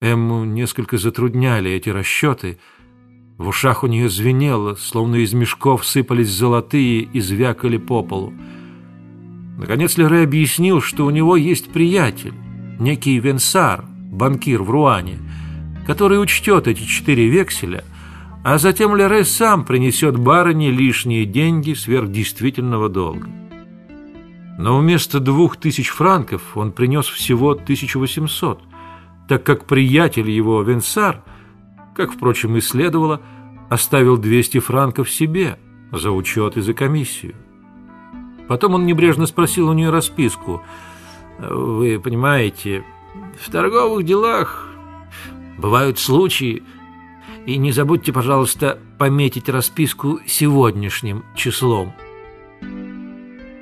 Эмму несколько затрудняли эти расчеты. В ушах у нее звенело, словно из мешков сыпались золотые и звякали по полу. Наконец Лере объяснил, что у него есть приятель, некий Венсар, банкир в Руане, который учтет эти четыре векселя, а затем Лере сам принесет барыне лишние деньги сверх действительного долга. Но вместо двух тысяч франков он принес всего 1800, так как приятель его Венсар, как, впрочем, и следовало, оставил 200 франков себе за учет и за комиссию. Потом он небрежно спросил у нее расписку. «Вы понимаете, в торговых делах бывают случаи, и не забудьте, пожалуйста, пометить расписку сегодняшним числом».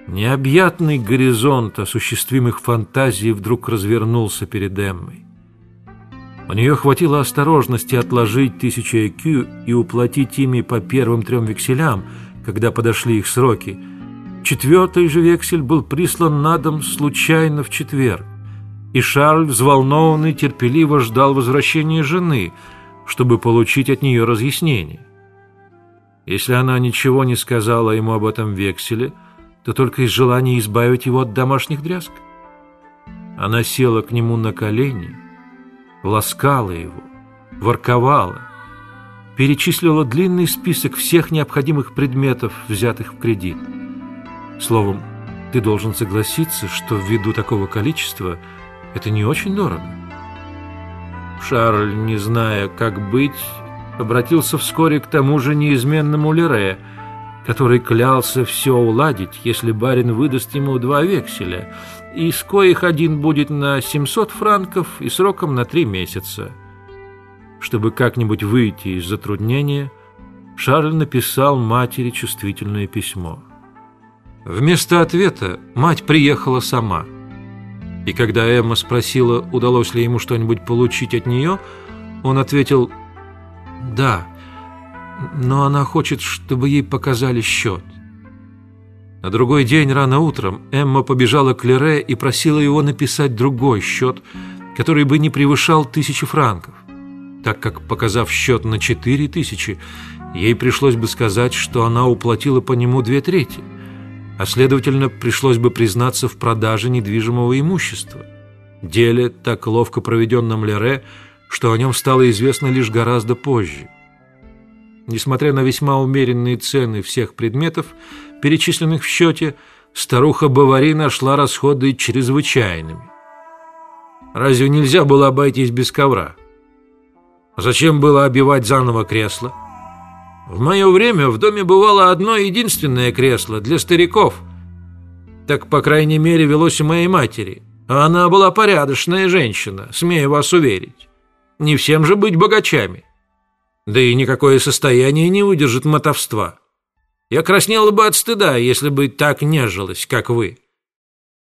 Необъятный горизонт осуществимых фантазий вдруг развернулся перед Эммой. У нее хватило осторожности отложить тысячу ЭКЮ и уплатить ими по первым трем векселям, когда подошли их сроки – Четвертый же вексель был прислан на дом случайно в четверг, и Шарль, взволнованный, терпеливо ждал возвращения жены, чтобы получить от нее разъяснение. Если она ничего не сказала ему об этом векселе, то только из желания избавить его от домашних дрязг. Она села к нему на колени, ласкала его, ворковала, перечислила длинный список всех необходимых предметов, взятых в кредит. Словом, ты должен согласиться, что ввиду такого количества это не очень дорого. Шарль, не зная, как быть, обратился вскоре к тому же неизменному Лере, который клялся все уладить, если барин выдаст ему два векселя, из коих один будет на 700 франков и сроком на три месяца. Чтобы как-нибудь выйти из затруднения, Шарль написал матери чувствительное письмо. Вместо ответа мать приехала сама. И когда Эмма спросила, удалось ли ему что-нибудь получить от нее, он ответил «Да, но она хочет, чтобы ей показали счет». На другой день рано утром Эмма побежала к Лере и просила его написать другой счет, который бы не превышал тысячи франков, так как, показав счет на четыре тысячи, ей пришлось бы сказать, что она уплатила по нему две трети – а следовательно, пришлось бы признаться в продаже недвижимого имущества. Деле, так ловко проведенном Лере, что о нем стало известно лишь гораздо позже. Несмотря на весьма умеренные цены всех предметов, перечисленных в счете, старуха Бавари нашла расходы чрезвычайными. Разве нельзя было обойтись без ковра? Зачем было обивать заново кресло? В мое время в доме бывало одно единственное кресло для стариков. Так, по крайней мере, велось у моей матери. А она была порядочная женщина, смею вас уверить. Не всем же быть богачами. Да и никакое состояние не выдержит мотовства. Я краснела бы от стыда, если бы так нежилась, как вы.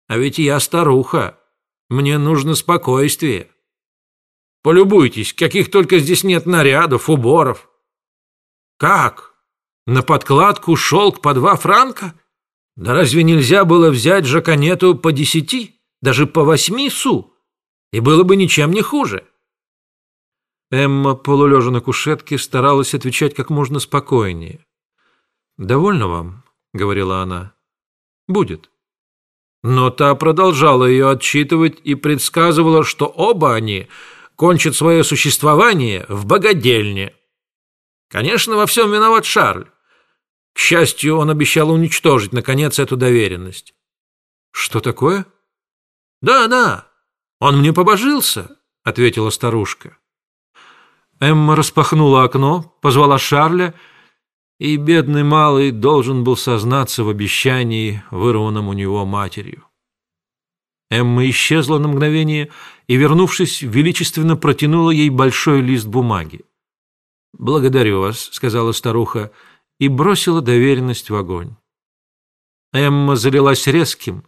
А ведь я старуха. Мне нужно спокойствие. Полюбуйтесь, каких только здесь нет нарядов, уборов. Как? На подкладку шелк по два франка? Да разве нельзя было взять жаконету по десяти, даже по восьми су? И было бы ничем не хуже. Эмма, полулежа на кушетке, старалась отвечать как можно спокойнее. «Довольно вам?» — говорила она. «Будет». Но та продолжала ее отчитывать и предсказывала, что оба они кончат свое существование в богадельне. Конечно, во всем виноват Шарль. К счастью, он обещал уничтожить, наконец, эту доверенность. Что такое? Да, да, он мне побожился, ответила старушка. Эмма распахнула окно, позвала Шарля, и бедный малый должен был сознаться в обещании, вырванном у него матерью. Эмма исчезла на мгновение и, вернувшись, величественно протянула ей большой лист бумаги. «Благодарю вас», — сказала старуха, и бросила доверенность в огонь. Эмма залилась резким,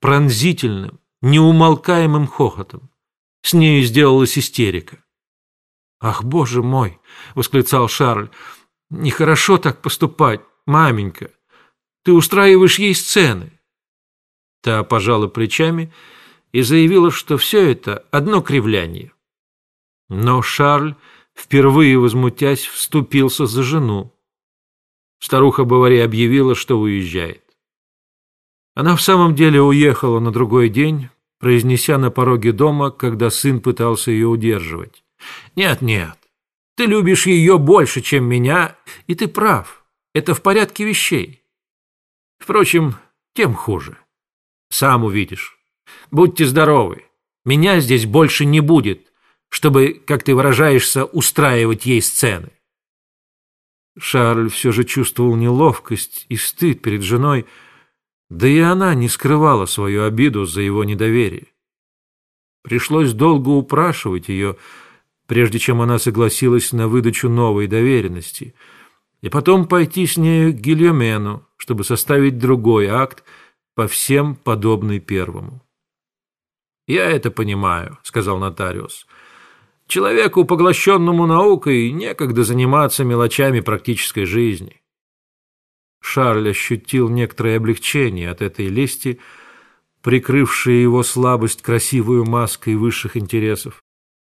пронзительным, неумолкаемым хохотом. С нею сделалась истерика. «Ах, боже мой!» — восклицал Шарль. «Нехорошо так поступать, маменька. Ты устраиваешь ей сцены». Та пожала плечами и заявила, что все это одно кривляние. Но Шарль, впервые возмутясь, вступился за жену. Старуха Бавари объявила, что уезжает. Она в самом деле уехала на другой день, произнеся на пороге дома, когда сын пытался ее удерживать. «Нет, нет, ты любишь ее больше, чем меня, и ты прав. Это в порядке вещей. Впрочем, тем хуже. Сам увидишь. Будьте здоровы. Меня здесь больше не будет, чтобы, как ты выражаешься, устраивать ей сцены». Шарль все же чувствовал неловкость и стыд перед женой, да и она не скрывала свою обиду за его недоверие. Пришлось долго упрашивать ее, прежде чем она согласилась на выдачу новой доверенности, и потом пойти с нею к Гильомену, чтобы составить другой акт, по всем подобный первому. «Я это понимаю», — сказал нотариус. «Человеку, поглощенному наукой, некогда заниматься мелочами практической жизни». Шарль ощутил некоторое облегчение от этой лести, прикрывшей его слабость красивую маской высших интересов.